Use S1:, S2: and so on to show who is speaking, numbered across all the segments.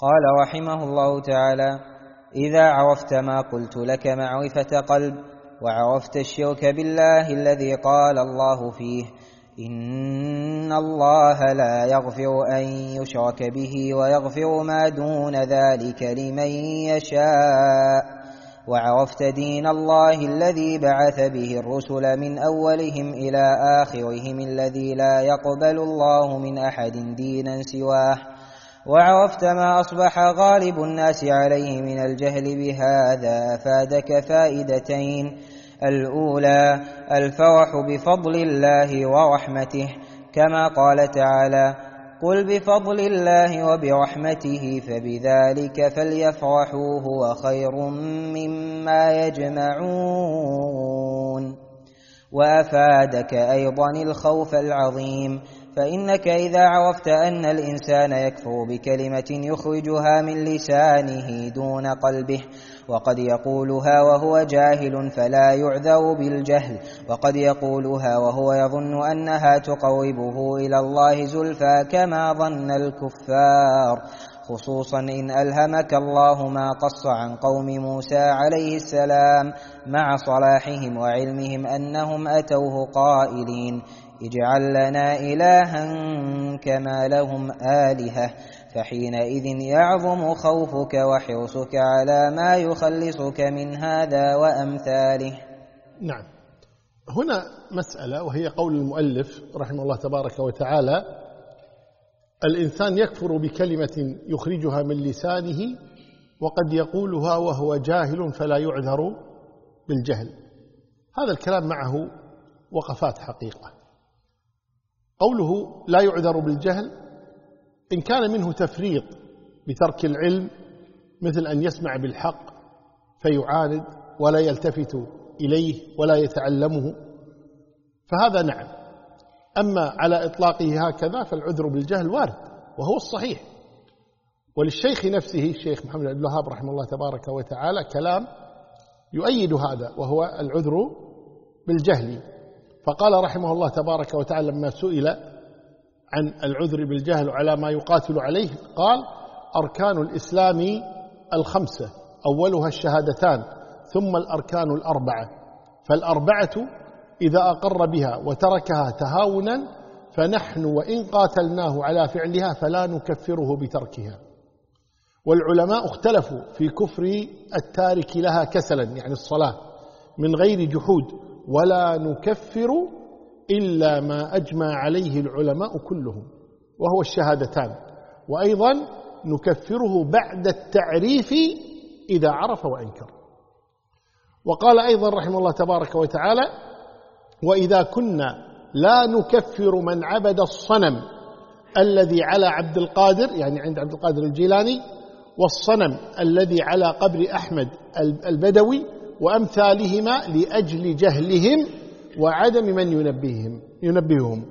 S1: قال رحمه الله تعالى إذا عرفت ما قلت لك معرفة قلب وعرفت الشرك بالله الذي قال الله فيه إن الله لا يغفر أن يشرك به ويغفر ما دون ذلك لمن يشاء وعرفت دين الله الذي بعث به الرسل من أولهم إلى آخرهم الذي لا يقبل الله من أحد دينا سواه. وعرفت ما أصبح غالب الناس عليه من الجهل بهذا أفادك فائدتين الأولى الفرح بفضل الله ورحمته كما قال تعالى قل بفضل الله وبرحمته فبذلك فليفرحوا هو خير مما يجمعون. وأفادك أيضا الخوف العظيم فإنك إذا عرفت أن الإنسان يكفر بكلمة يخرجها من لسانه دون قلبه وقد يقولها وهو جاهل فلا يعذر بالجهل وقد يقولها وهو يظن أنها تقربه إلى الله زلفى كما ظن الكفار. خصوصا إن ألهمك الله ما قص عن قوم موسى عليه السلام مع صلاحهم وعلمهم أنهم أتوه قائلين. اجعل لنا إلها كما لهم آلهة. فحينئذ يعظم خوفك وحرصك على ما يخلصك من هذا وأمثاله.
S2: نعم. هنا مسألة وهي قول المؤلف رحمه الله تبارك وتعالى الإنسان يكفر بكلمة يخرجها من لسانه وقد يقولها وهو جاهل فلا يعذر بالجهل. هذا الكلام معه وقفات حقيقة. قوله لا يعذر بالجهل إن كان منه تفريط بترك العلم مثل أن يسمع بالحق فيعاند ولا يلتفت إليه ولا يتعلمه فهذا نعم. أما على إطلاقه هكذا فالعذر بالجهل وارد وهو الصحيح. وللشيخ نفسه الشيخ محمد عبد الوهاب رحمه الله تبارك وتعالى كلام يؤيد هذا وهو العذر بالجهل. فقال رحمه الله تبارك وتعالى لما سئل عن العذر بالجهل على ما يقاتل عليه قال أركان الإسلام الخمسة أولها الشهادتان ثم الأركان الأربعة. فالأربعة إذا أقر بها وتركها تهاونا فنحن وإن قاتلناه على فعلها فلا نكفره بتركها. والعلماء اختلفوا في كفر التارك لها كسلا يعني الصلاة من غير جحود. ولا نكفر إلا ما أجمع عليه العلماء كلهم وهو الشهادتان. وأيضا نكفره بعد التعريف إذا عرف وأنكر. وقال أيضا رحمه الله تبارك وتعالى وإذا كنا لا نكفر من عبد الصنم الذي على عبد القادر يعني عند عبد القادر الجيلاني والصنم الذي على قبر أحمد البدوي وأمثالهما لأجل جهلهم وعدم من ينبههم ينبههم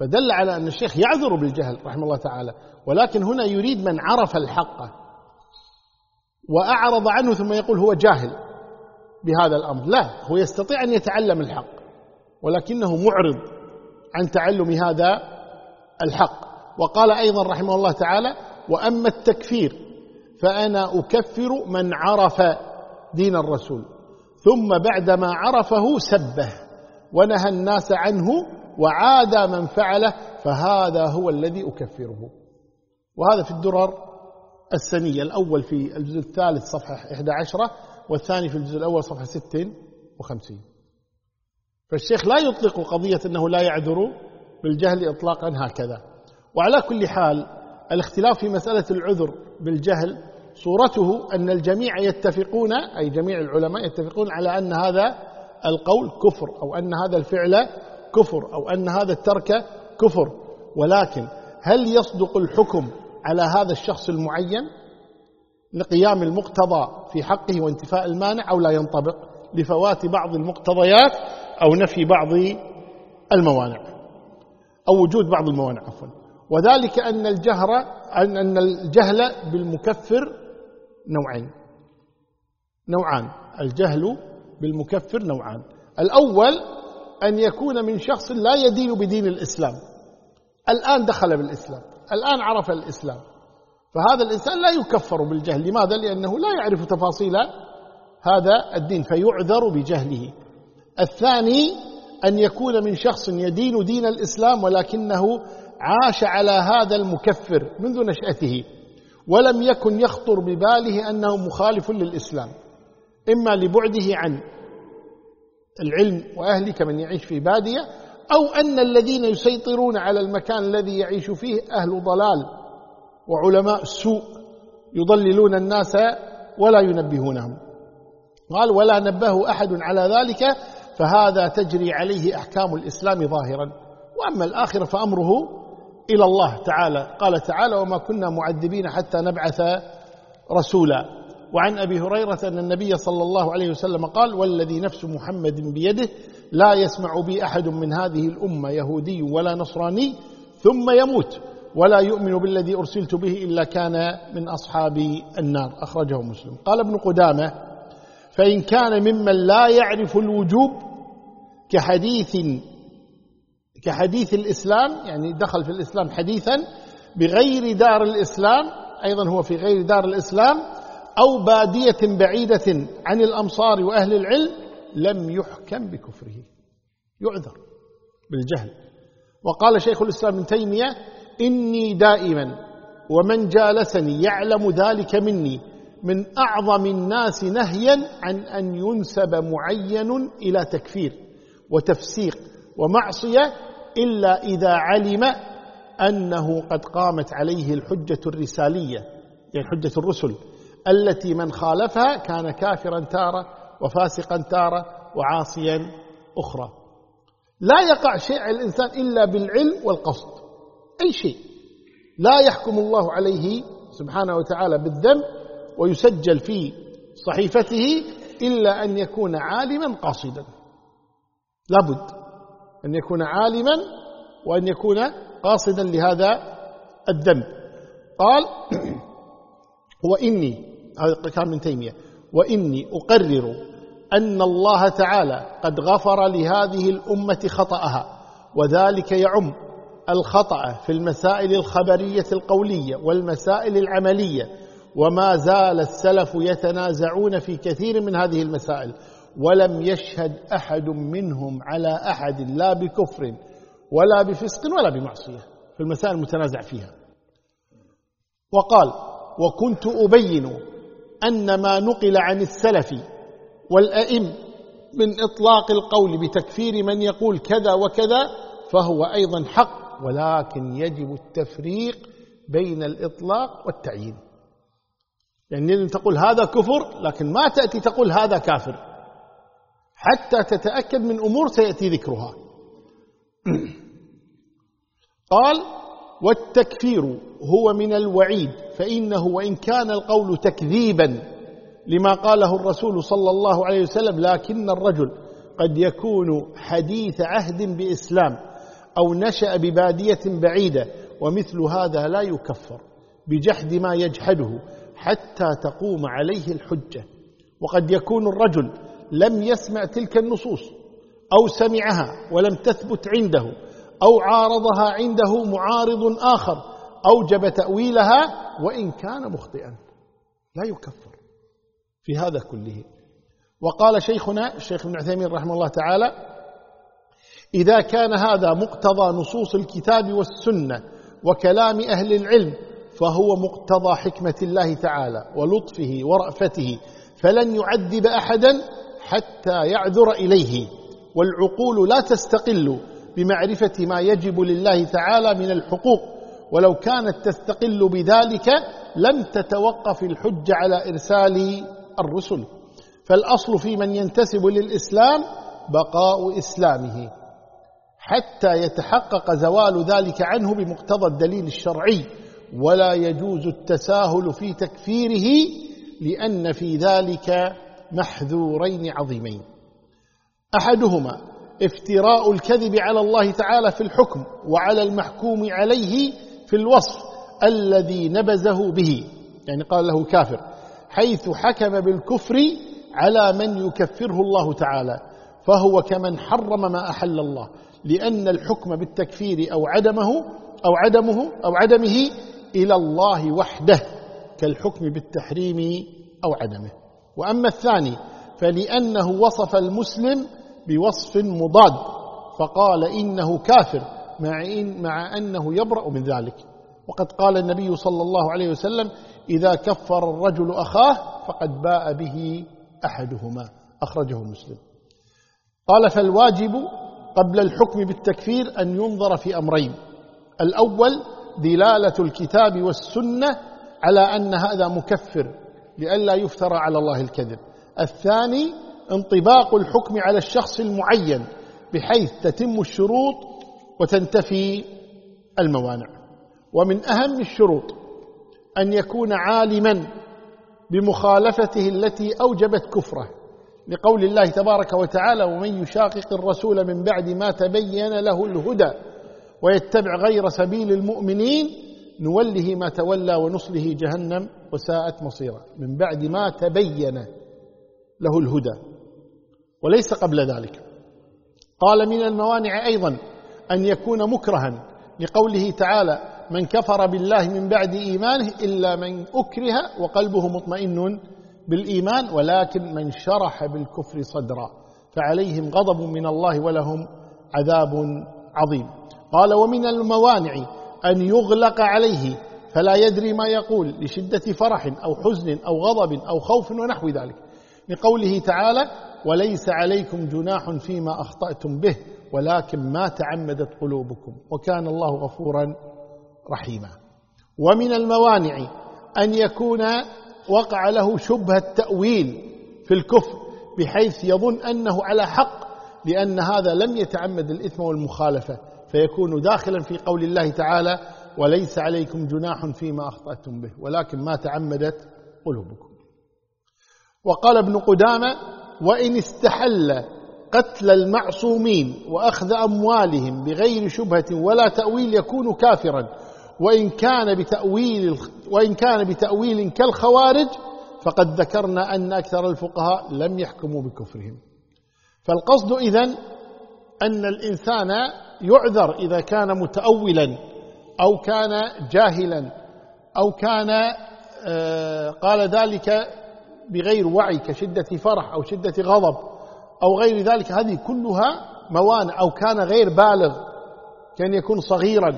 S2: فدل على أن الشيخ يعذر بالجهل رحمه الله تعالى ولكن هنا يريد من عرف الحق وأعرض عنه ثم يقول هو جاهل بهذا الأمر. لا هو يستطيع أن يتعلم الحق ولكنه معرض عن تعلم هذا الحق. وقال أيضا رحمه الله تعالى وأما التكفير فأنا أكفر من عرف دين الرسول. ثم بعدما عرفه سبه ونهى الناس عنه وعاد من فعله فهذا هو الذي أكفره. وهذا في الدرر السنية الأول في الجزء الثالث صفحة 11 والثاني في الجزء الأول صفحة 56 فالشيخ لا يطلق قضية أنه لا يعذر بالجهل إطلاقا هكذا. وعلى كل حال الاختلاف في مسألة العذر بالجهل صورته أن الجميع يتفقون أي جميع العلماء يتفقون على أن هذا القول كفر أو أن هذا الفعل كفر أو أن هذا الترك كفر. ولكن هل يصدق الحكم على هذا الشخص المعين لقيام المقتضى في حقه وانتفاء المانع أو لا ينطبق لفوات بعض المقتضيات أو نفي بعض الموانع أو وجود بعض الموانع عفوا. وذلك أن الجهر أن الجهل بالمكفر نوعين. نوعان الجهل بالمكفر نوعان. الأول أن يكون من شخص لا يدين بدين الإسلام. الآن دخل بالإسلام الآن عرف الإسلام. فهذا الإنسان لا يكفر بالجهل. لماذا؟ لأنه لا يعرف تفاصيل هذا الدين فيعذر بجهله. الثاني أن يكون من شخص يدين دين الإسلام ولكنه عاش على هذا المكفر منذ نشأته. ولم يكن يخطر بباله أنه مخالف للإسلام إما لبعده عن العلم وأهله كمن يعيش في بادية أو أن الذين يسيطرون على المكان الذي يعيش فيه أهل ضلال وعلماء السوء يضللون الناس ولا ينبهونهم. قال ولا نبه أحد على ذلك فهذا تجري عليه أحكام الإسلام ظاهرا. وأما الآخر فأمره إلى الله تعالى. قال تعالى وما كنا معذبين حتى نبعث رسولا. وعن أبي هريرة أن النبي صلى الله عليه وسلم قال والذي نفس محمد بيده لا يسمع بي أحد من هذه الأمة يهودي ولا نصراني ثم يموت ولا يؤمن بالذي أرسلت به إلا كان من أصحاب النار. أخرجه مسلم. قال ابن قدامة فإن كان ممن لا يعرف الوجوب كحديث كحديث الإسلام يعني دخل في الإسلام حديثا بغير دار الإسلام أيضا هو في غير دار الإسلام أو بادية بعيدة عن الأمصار وأهل العلم لم يحكم بكفره. يعذر بالجهل. وقال شيخ الإسلام ابن تيمية إني دائما ومن جالسني يعلم ذلك مني من أعظم الناس نهيا عن أن ينسب معين إلى تكفير وتفسيق ومعصية إلا إذا علم أنه قد قامت عليه الحجة الرسالية يعني حجة الرسل التي من خالفها كان كافرا تارة وفاسقا تارة وعاصيا أخرى. لا يقع شيء على الإنسان إلا بالعلم والقصد أي شيء. لا يحكم الله عليه سبحانه وتعالى بالذنب ويسجل في صحيفته إلا أن يكون عالما قاصدا. لابد. أن يكون عالما وأن يكون قاصدا لهذا الذنب قال وإني هذا كلام من تيمية. وإني أقرر أن الله تعالى قد غفر لهذه الأمة خطأها وذلك يعم الخطأ في المسائل الخبرية القولية والمسائل العملية وما زال السلف يتنازعون في كثير من هذه المسائل. ولم يشهد أحد منهم على أحد لا بكفر ولا بفسق ولا بمعصية في المسائل المتنازع فيها. وقال وكنت أبين أن ما نقل عن السلف والأئم من إطلاق القول بتكفير من يقول كذا وكذا فهو أيضا حق ولكن يجب التفريق بين الإطلاق والتعيين. يعني تقول هذا كفر لكن ما تأتي تقول هذا كافر. حتى تتأكد من أمور سيأتي ذكرها. قال والتكفير هو من الوعيد فإنه وإن كان القول تكذيبا لما قاله الرسول صلى الله عليه وسلم لكن الرجل قد يكون حديث عهد بإسلام أو نشأ ببادية بعيدة ومثل هذا لا يكفر بجحد ما يجحده حتى تقوم عليه الحجة. وقد يكون الرجل لم يسمع تلك النصوص أو سمعها ولم تثبت عنده أو عارضها عنده معارض آخر أوجب تأويلها وإن كان مخطئا. لا يكفر في هذا كله. وقال شيخنا الشيخ ابن عثيمين رحمه الله تعالى إذا كان هذا مقتضى نصوص الكتاب والسنة وكلام أهل العلم فهو مقتضى حكمة الله تعالى ولطفه ورأفته فلن يعذب أحدا حتى يعذر إليه. والعقول لا تستقل بمعرفة ما يجب لله تعالى من الحقوق. ولو كانت تستقل بذلك لم تتوقف الحج على إرسال الرسل. فالأصل في من ينتسب للإسلام بقاء إسلامه. حتى يتحقق زوال ذلك عنه بمقتضى الدليل الشرعي. ولا يجوز التساهل في تكفيره لأن في ذلك محذورين عظيمين. أحدهما افتراء الكذب على الله تعالى في الحكم وعلى المحكوم عليه في الوصف الذي نبذه به يعني قال له كافر حيث حكم بالكفر على من يكفره الله تعالى فهو كمن حرم ما أحل الله لأن الحكم بالتكفير أو عدمه أو عدمه أو عدمه إلى الله وحده كالحكم بالتحريم أو عدمه. وأما الثاني فلأنه وصف المسلم بوصف مضاد فقال إنه كافر مع, إن مع أنه يبرأ من ذلك. وقد قال النبي صلى الله عليه وسلم إذا كفر الرجل أخاه فقد باء به أحدهما. أخرجه مسلم. قال فالواجب قبل الحكم بالتكفير أن ينظر في أمرين. الأول دلالة الكتاب والسنة على أن هذا مكفر. لئلا يفترى على الله الكذب. الثاني انطباق الحكم على الشخص المعين بحيث تتم الشروط وتنتفي الموانع. ومن أهم الشروط أن يكون عالما بمخالفته التي أوجبت كفره لقول الله تبارك وتعالى ومن يشاقق الرسول من بعد ما تبين له الهدى ويتبع غير سبيل المؤمنين نوله ما تولى ونصله جهنم وساءت مصيرا. من بعد ما تبين له الهدى. وليس قبل ذلك. قال من الموانع أيضا أن يكون مكرها لقوله تعالى من كفر بالله من بعد إيمانه إلا من أكره وقلبه مطمئن بالإيمان ولكن من شرح بالكفر صدرا فعليهم غضب من الله ولهم عذاب عظيم. قال ومن الموانع أن يغلق عليه فلا يدري ما يقول لشدة فرح أو حزن أو غضب أو خوف ونحو ذلك. لقوله تعالى وليس عليكم جناح فيما أخطأتم به ولكن ما تعمدت قلوبكم. وكان الله غفورا رحيما. ومن الموانع أن يكون وقع له شبهة تأويل في الكفر بحيث يظن أنه على حق لأن هذا لم يتعمد الإثم والمخالفة. فيكون داخلا في قول الله تعالى وليس عليكم جناح فيما أخطأتم به. ولكن ما تعمدت قلوبكم. وقال ابن قدامة وإن استحل قتل المعصومين وأخذ أموالهم بغير شبهة ولا تأويل يكون كافرا وإن كان بتأويل وإن كان بتأويل كالخوارج فقد ذكرنا أن أكثر الفقهاء لم يحكموا بكفرهم. فالقصد إذن أن الإنسان يعذر إذا كان متأولا أو كان جاهلا أو كان آه، قال ذلك بغير وعي كشدة فرح أو شدة غضب أو غير ذلك. هذه كلها موانع أو كان غير بالغ كان يكون صغيرا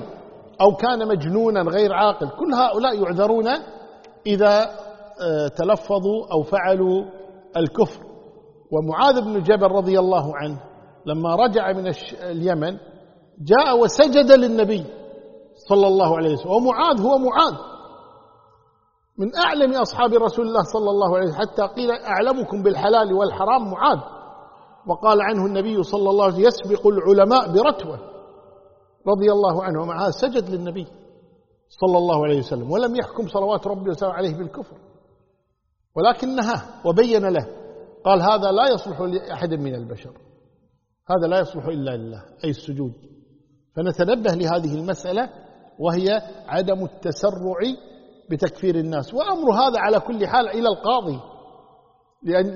S2: أو كان مجنونا غير عاقل. كل هؤلاء يعذرون إذا آه، تلفظوا أو فعلوا الكفر. ومعاذ بن جبل رضي الله عنه لما رجع من اليمن جاء وسجد للنبي صلى الله عليه وسلم. ومعاذ هو معاذ. من أعلم أصحاب رسول الله صلى الله عليه وسلم. حتى قيل أعلمكم بالحلال والحرام معاذ. وقال عنه النبي صلى الله عليه وسلم يسبق العلماء برتوة. رضي الله عنه. ومع هذا سجد للنبي صلى الله عليه وسلم. ولم يحكم صلوات ربي وسلم عليه بالكفر. ولكن نهاه وبين له. قال هذا لا يصلح لأحد من البشر. هذا لا يصلح إلا لله. أي السجود. فنتنبه لهذه المسألة وهي عدم التسرع بتكفير الناس. وأمر هذا على كل حال إلى القاضي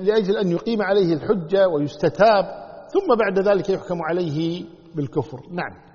S2: لأجل أن يقيم عليه الحجة ويستتاب ثم بعد ذلك يحكم عليه بالكفر. نعم.